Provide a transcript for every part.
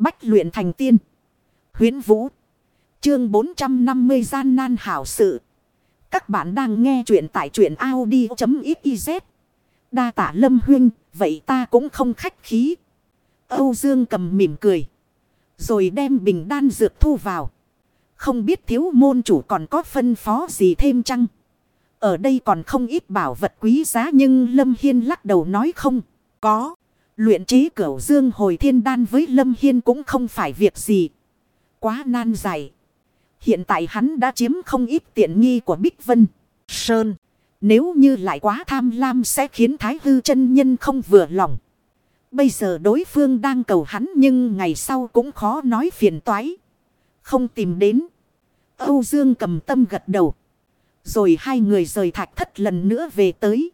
Bách luyện thành tiên. Huyến Vũ. Chương 450 gian nan hảo sự. Các bạn đang nghe truyện tại truyện Audi.xyz. Đa tả lâm huynh, vậy ta cũng không khách khí. Âu Dương cầm mỉm cười. Rồi đem bình đan dược thu vào. Không biết thiếu môn chủ còn có phân phó gì thêm chăng? Ở đây còn không ít bảo vật quý giá nhưng Lâm Hiên lắc đầu nói không. Có. Luyện trí cửu dương hồi thiên đan với Lâm Hiên cũng không phải việc gì. Quá nan dài. Hiện tại hắn đã chiếm không ít tiện nghi của Bích Vân. Sơn. Nếu như lại quá tham lam sẽ khiến Thái Hư chân Nhân không vừa lòng. Bây giờ đối phương đang cầu hắn nhưng ngày sau cũng khó nói phiền toái. Không tìm đến. Âu Dương cầm tâm gật đầu. Rồi hai người rời thạch thất lần nữa về tới.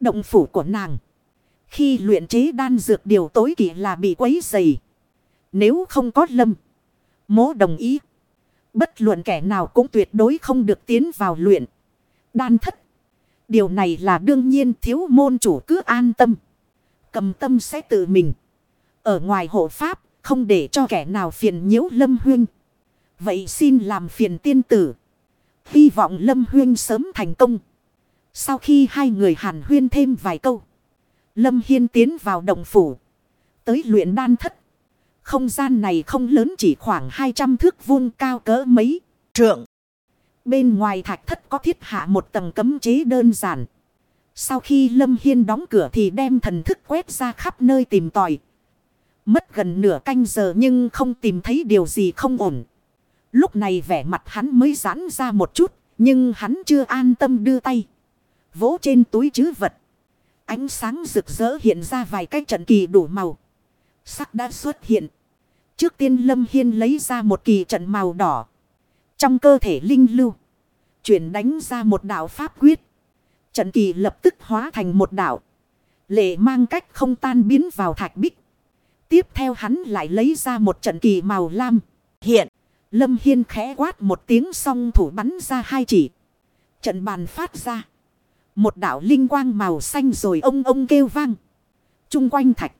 Động phủ của nàng. Khi luyện chế đan dược điều tối kỵ là bị quấy dày. Nếu không có lâm. Mố đồng ý. Bất luận kẻ nào cũng tuyệt đối không được tiến vào luyện. Đan thất. Điều này là đương nhiên thiếu môn chủ cứ an tâm. Cầm tâm sẽ tự mình. Ở ngoài hộ pháp, không để cho kẻ nào phiền nhiễu lâm huynh. Vậy xin làm phiền tiên tử. Hy vọng lâm huyên sớm thành công. Sau khi hai người hàn huyên thêm vài câu. Lâm Hiên tiến vào động phủ. Tới luyện đan thất. Không gian này không lớn chỉ khoảng 200 thước vuông cao cỡ mấy trượng. Bên ngoài thạch thất có thiết hạ một tầng cấm chế đơn giản. Sau khi Lâm Hiên đóng cửa thì đem thần thức quét ra khắp nơi tìm tòi. Mất gần nửa canh giờ nhưng không tìm thấy điều gì không ổn. Lúc này vẻ mặt hắn mới giãn ra một chút. Nhưng hắn chưa an tâm đưa tay. Vỗ trên túi chứ vật. Ánh sáng rực rỡ hiện ra vài cái trận kỳ đủ màu. Sắc đã xuất hiện. Trước tiên Lâm Hiên lấy ra một kỳ trận màu đỏ. Trong cơ thể linh lưu. Chuyển đánh ra một đạo pháp quyết. Trận kỳ lập tức hóa thành một đạo. Lệ mang cách không tan biến vào thạch bích. Tiếp theo hắn lại lấy ra một trận kỳ màu lam. Hiện. Lâm Hiên khẽ quát một tiếng song thủ bắn ra hai chỉ. Trận bàn phát ra. Một đảo linh quang màu xanh rồi ông ông kêu vang. Trung quanh thạch.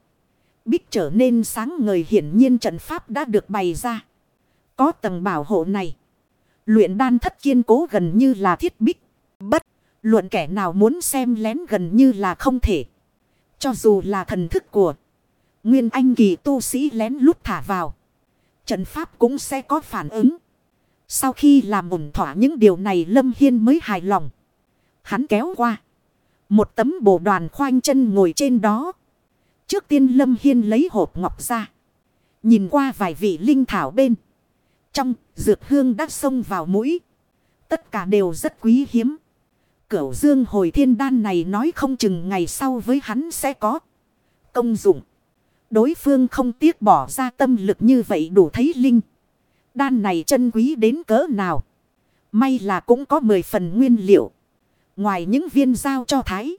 Bích trở nên sáng ngời hiển nhiên trận pháp đã được bày ra. Có tầng bảo hộ này. Luyện đan thất kiên cố gần như là thiết bích. Bất. Luận kẻ nào muốn xem lén gần như là không thể. Cho dù là thần thức của. Nguyên anh kỳ tu sĩ lén lút thả vào. Trận pháp cũng sẽ có phản ứng. Sau khi làm ổn thỏa những điều này Lâm Hiên mới hài lòng. Hắn kéo qua. Một tấm bồ đoàn khoanh chân ngồi trên đó. Trước tiên Lâm Hiên lấy hộp ngọc ra. Nhìn qua vài vị linh thảo bên. Trong, dược hương đã xông vào mũi. Tất cả đều rất quý hiếm. Cửu dương hồi thiên đan này nói không chừng ngày sau với hắn sẽ có công dụng. Đối phương không tiếc bỏ ra tâm lực như vậy đủ thấy linh. Đan này chân quý đến cỡ nào. May là cũng có 10 phần nguyên liệu. Ngoài những viên giao cho thái.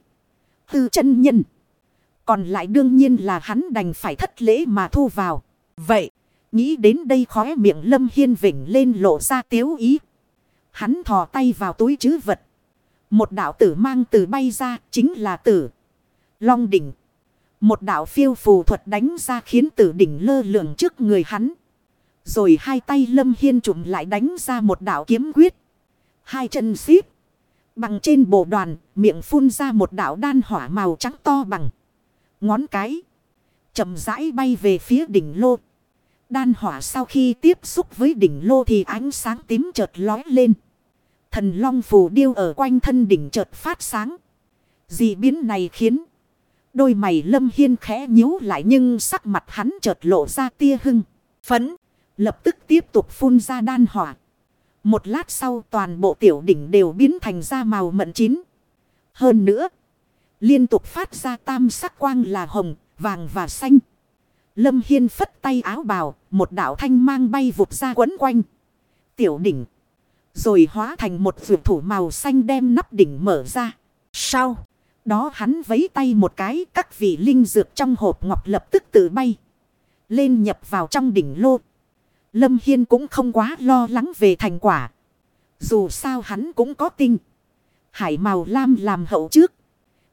Tư chân nhân. Còn lại đương nhiên là hắn đành phải thất lễ mà thu vào. Vậy. Nghĩ đến đây khóe miệng lâm hiên vỉnh lên lộ ra tiếu ý. Hắn thò tay vào túi chứ vật. Một đạo tử mang từ bay ra chính là tử. Long đỉnh. Một đạo phiêu phù thuật đánh ra khiến tử đỉnh lơ lửng trước người hắn. Rồi hai tay lâm hiên trụm lại đánh ra một đạo kiếm quyết. Hai chân xíp. Bằng trên bộ đoàn, miệng phun ra một đạo đan hỏa màu trắng to bằng. Ngón cái. chậm rãi bay về phía đỉnh lô. Đan hỏa sau khi tiếp xúc với đỉnh lô thì ánh sáng tím chợt lói lên. Thần long phù điêu ở quanh thân đỉnh chợt phát sáng. Dị biến này khiến đôi mày lâm hiên khẽ nhíu lại nhưng sắc mặt hắn chợt lộ ra tia hưng. Phấn, lập tức tiếp tục phun ra đan hỏa. Một lát sau toàn bộ tiểu đỉnh đều biến thành ra màu mận chín. Hơn nữa, liên tục phát ra tam sắc quang là hồng, vàng và xanh. Lâm Hiên phất tay áo bào, một đạo thanh mang bay vụt ra quấn quanh. Tiểu đỉnh. Rồi hóa thành một vượt thủ màu xanh đem nắp đỉnh mở ra. Sau. Đó hắn vấy tay một cái các vị linh dược trong hộp ngọc lập tức tự bay. Lên nhập vào trong đỉnh lô. Lâm Hiên cũng không quá lo lắng về thành quả. Dù sao hắn cũng có tinh. Hải màu lam làm hậu trước.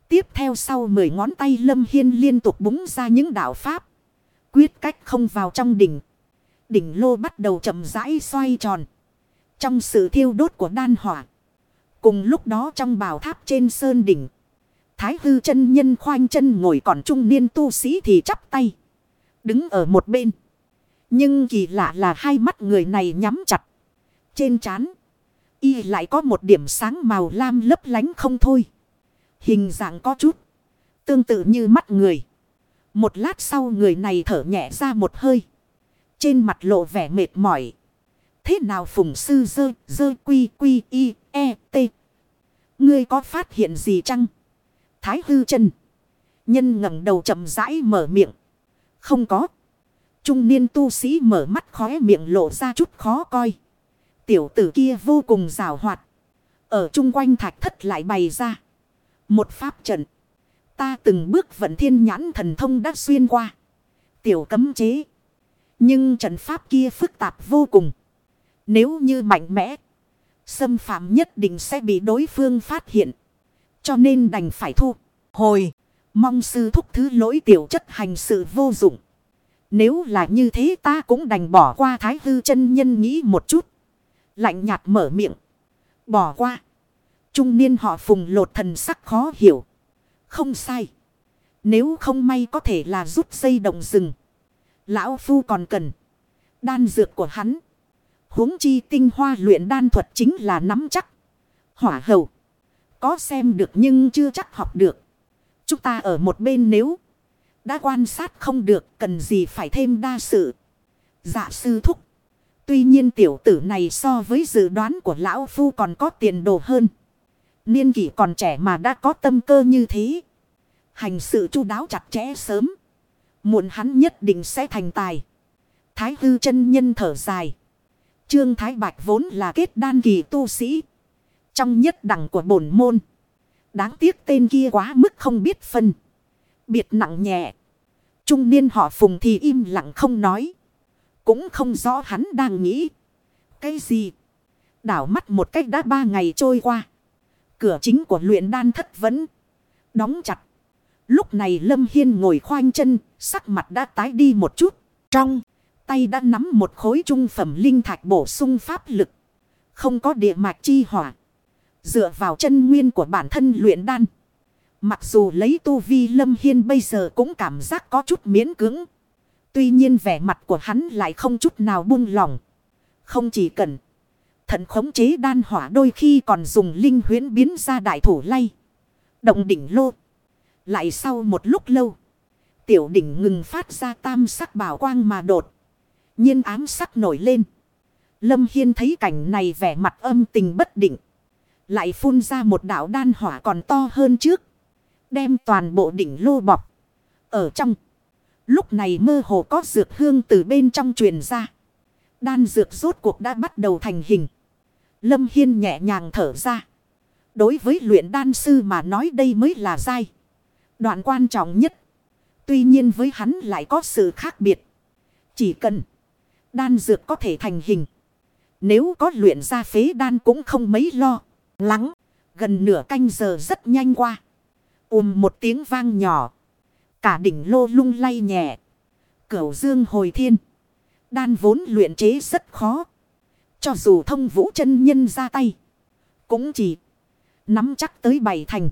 Tiếp theo sau mười ngón tay Lâm Hiên liên tục búng ra những đạo pháp. Quyết cách không vào trong đỉnh. Đỉnh lô bắt đầu chậm rãi xoay tròn. Trong sự thiêu đốt của đan hỏa. Cùng lúc đó trong bảo tháp trên sơn đỉnh. Thái hư chân nhân khoanh chân ngồi còn trung niên tu sĩ thì chắp tay. Đứng ở một bên. Nhưng kỳ lạ là hai mắt người này nhắm chặt. Trên trán Y lại có một điểm sáng màu lam lấp lánh không thôi. Hình dạng có chút. Tương tự như mắt người. Một lát sau người này thở nhẹ ra một hơi. Trên mặt lộ vẻ mệt mỏi. Thế nào phùng sư dơ, dơ quy quy y, e, t. Ngươi có phát hiện gì chăng? Thái hư chân. Nhân ngẩng đầu chậm rãi mở miệng. Không có. Trung niên tu sĩ mở mắt khóe miệng lộ ra chút khó coi. Tiểu tử kia vô cùng rào hoạt. Ở chung quanh thạch thất lại bày ra. Một pháp trận. Ta từng bước vận thiên nhãn thần thông đã xuyên qua. Tiểu cấm chế. Nhưng trận pháp kia phức tạp vô cùng. Nếu như mạnh mẽ. Xâm phạm nhất định sẽ bị đối phương phát hiện. Cho nên đành phải thu. Hồi. Mong sư thúc thứ lỗi tiểu chất hành sự vô dụng. Nếu là như thế ta cũng đành bỏ qua thái hư chân nhân nghĩ một chút. Lạnh nhạt mở miệng. Bỏ qua. Trung niên họ phùng lột thần sắc khó hiểu. Không sai. Nếu không may có thể là rút dây đồng rừng. Lão Phu còn cần. Đan dược của hắn. huống chi tinh hoa luyện đan thuật chính là nắm chắc. Hỏa hầu. Có xem được nhưng chưa chắc học được. Chúng ta ở một bên nếu. Đã quan sát không được, cần gì phải thêm đa sự. Dạ sư thúc. Tuy nhiên tiểu tử này so với dự đoán của lão phu còn có tiền đồ hơn. Niên kỷ còn trẻ mà đã có tâm cơ như thế. Hành sự chu đáo chặt chẽ sớm. Muộn hắn nhất định sẽ thành tài. Thái hư chân nhân thở dài. Trương Thái Bạch vốn là kết đan kỳ tu sĩ. Trong nhất đẳng của bổn môn. Đáng tiếc tên kia quá mức không biết phân. Biệt nặng nhẹ. Trung niên họ phùng thì im lặng không nói. Cũng không rõ hắn đang nghĩ. Cái gì? Đảo mắt một cách đã ba ngày trôi qua. Cửa chính của luyện đan thất vẫn đóng chặt. Lúc này Lâm Hiên ngồi khoanh chân, sắc mặt đã tái đi một chút. Trong tay đã nắm một khối trung phẩm linh thạch bổ sung pháp lực. Không có địa mạch chi hỏa. Dựa vào chân nguyên của bản thân luyện đan. Mặc dù lấy tu vi Lâm Hiên bây giờ cũng cảm giác có chút miễn cứng. Tuy nhiên vẻ mặt của hắn lại không chút nào buông lỏng. Không chỉ cần thận khống chế đan hỏa đôi khi còn dùng linh huyến biến ra đại thủ lay. Động đỉnh lô. Lại sau một lúc lâu. Tiểu đỉnh ngừng phát ra tam sắc bảo quang mà đột. nhiên ám sắc nổi lên. Lâm Hiên thấy cảnh này vẻ mặt âm tình bất định. Lại phun ra một đạo đan hỏa còn to hơn trước. Đem toàn bộ đỉnh lô bọc. Ở trong. Lúc này mơ hồ có dược hương từ bên trong truyền ra. Đan dược rốt cuộc đã bắt đầu thành hình. Lâm Hiên nhẹ nhàng thở ra. Đối với luyện đan sư mà nói đây mới là dai. Đoạn quan trọng nhất. Tuy nhiên với hắn lại có sự khác biệt. Chỉ cần đan dược có thể thành hình. Nếu có luyện ra phế đan cũng không mấy lo. Lắng. Gần nửa canh giờ rất nhanh qua ùm một tiếng vang nhỏ. Cả đỉnh lô lung lay nhẹ. Cửu dương hồi thiên. Đan vốn luyện chế rất khó. Cho dù thông vũ chân nhân ra tay. Cũng chỉ nắm chắc tới bảy thành.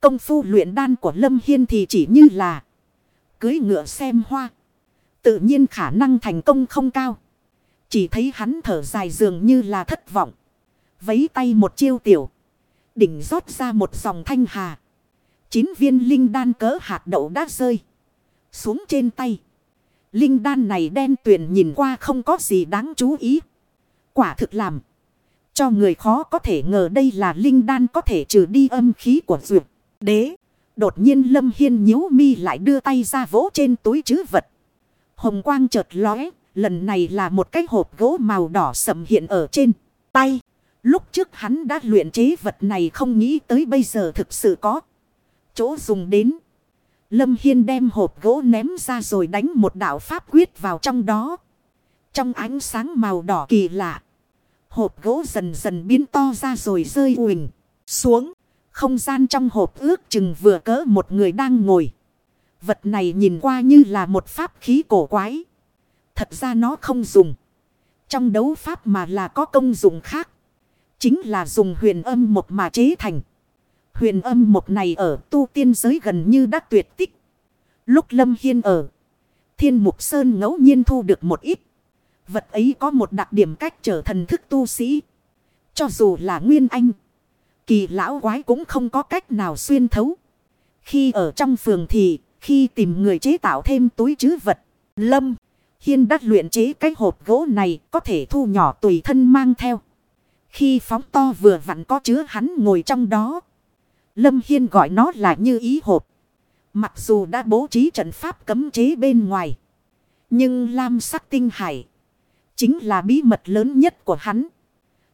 Công phu luyện đan của Lâm Hiên thì chỉ như là cưới ngựa xem hoa. Tự nhiên khả năng thành công không cao. Chỉ thấy hắn thở dài dường như là thất vọng. Vấy tay một chiêu tiểu. Đỉnh rót ra một dòng thanh hà. Chín viên linh đan cỡ hạt đậu đã rơi. Xuống trên tay. Linh đan này đen tuyền nhìn qua không có gì đáng chú ý. Quả thực làm. Cho người khó có thể ngờ đây là linh đan có thể trừ đi âm khí của dược. Đế. Đột nhiên Lâm Hiên nhíu mi lại đưa tay ra vỗ trên túi chứ vật. Hồng quang chợt lóe. Lần này là một cái hộp gỗ màu đỏ sầm hiện ở trên tay. Lúc trước hắn đã luyện chế vật này không nghĩ tới bây giờ thực sự có chỗ dùng đến. Lâm Hiên đem hộp gỗ ném ra rồi đánh một đạo pháp quyết vào trong đó. Trong ánh sáng màu đỏ kỳ lạ. Hộp gỗ dần dần biến to ra rồi rơi huỳnh xuống. Không gian trong hộp ước chừng vừa cỡ một người đang ngồi. Vật này nhìn qua như là một pháp khí cổ quái. Thật ra nó không dùng. Trong đấu pháp mà là có công dụng khác. Chính là dùng huyền âm một mà chế thành. Huyền âm một này ở tu tiên giới gần như đã tuyệt tích. Lúc Lâm Hiên ở. Thiên Mục Sơn ngẫu nhiên thu được một ít. Vật ấy có một đặc điểm cách trở thần thức tu sĩ. Cho dù là Nguyên Anh. Kỳ lão quái cũng không có cách nào xuyên thấu. Khi ở trong phường thì, khi tìm người chế tạo thêm túi chứ vật. Lâm. Hiên đắt luyện chế cái hộp gỗ này có thể thu nhỏ tùy thân mang theo. Khi phóng to vừa vặn có chứa hắn ngồi trong đó. Lâm Hiên gọi nó là như ý hộp. Mặc dù đã bố trí trận pháp cấm chế bên ngoài. Nhưng Lam sắc tinh hải. Chính là bí mật lớn nhất của hắn.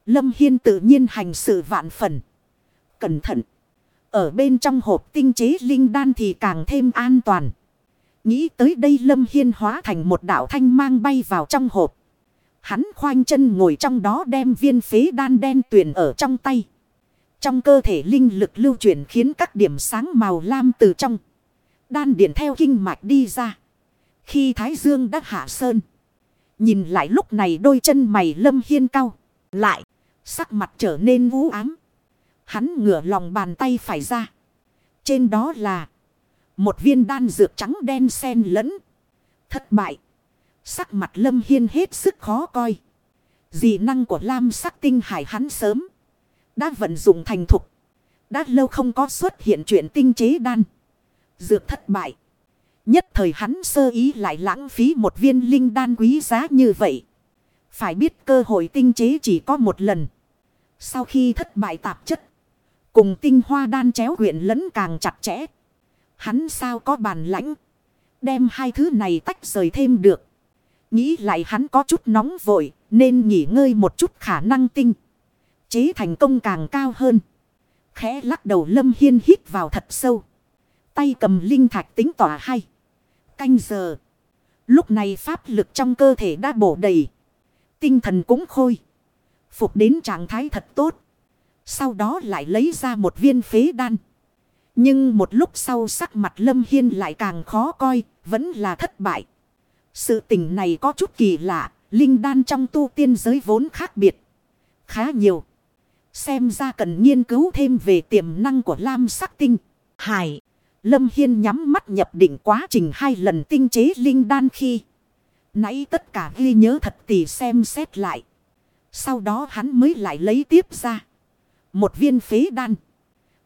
Lâm Hiên tự nhiên hành sự vạn phần. Cẩn thận. Ở bên trong hộp tinh chế linh đan thì càng thêm an toàn. Nghĩ tới đây Lâm Hiên hóa thành một đạo thanh mang bay vào trong hộp. Hắn khoanh chân ngồi trong đó đem viên phế đan đen tuyền ở trong tay. Trong cơ thể linh lực lưu chuyển khiến các điểm sáng màu lam từ trong. Đan điện theo kinh mạch đi ra. Khi Thái Dương đã hạ sơn. Nhìn lại lúc này đôi chân mày lâm hiên cao. Lại. Sắc mặt trở nên vũ ám. Hắn ngửa lòng bàn tay phải ra. Trên đó là. Một viên đan dược trắng đen xen lẫn. Thất bại. Sắc mặt lâm hiên hết sức khó coi. Dị năng của lam sắc tinh hải hắn sớm. Đã vận dụng thành thục. Đã lâu không có xuất hiện chuyện tinh chế đan. Dược thất bại. Nhất thời hắn sơ ý lại lãng phí một viên linh đan quý giá như vậy. Phải biết cơ hội tinh chế chỉ có một lần. Sau khi thất bại tạp chất. Cùng tinh hoa đan chéo quyện lẫn càng chặt chẽ. Hắn sao có bàn lãnh. Đem hai thứ này tách rời thêm được. Nghĩ lại hắn có chút nóng vội. Nên nghỉ ngơi một chút khả năng tinh. Chế thành công càng cao hơn. Khẽ lắc đầu lâm hiên hít vào thật sâu. Tay cầm linh thạch tính tỏa hay. Canh giờ. Lúc này pháp lực trong cơ thể đã bổ đầy. Tinh thần cũng khôi. Phục đến trạng thái thật tốt. Sau đó lại lấy ra một viên phế đan. Nhưng một lúc sau sắc mặt Lâm Hiên lại càng khó coi, vẫn là thất bại. Sự tình này có chút kỳ lạ, linh đan trong tu tiên giới vốn khác biệt. Khá nhiều. Xem ra cần nghiên cứu thêm về tiềm năng của lam sắc tinh. Hải. Lâm Hiên nhắm mắt nhập định quá trình hai lần tinh chế linh đan khi. Nãy tất cả ghi nhớ thật tỉ xem xét lại. Sau đó hắn mới lại lấy tiếp ra. Một viên phế đan.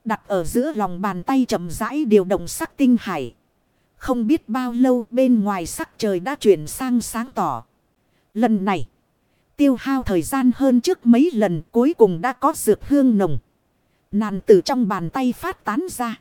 Đặt ở giữa lòng bàn tay chậm rãi điều động sắc tinh hải. Không biết bao lâu bên ngoài sắc trời đã chuyển sang sáng tỏ. Lần này. Tiêu hao thời gian hơn trước mấy lần, cuối cùng đã có dược hương nồng. Nàn từ trong bàn tay phát tán ra.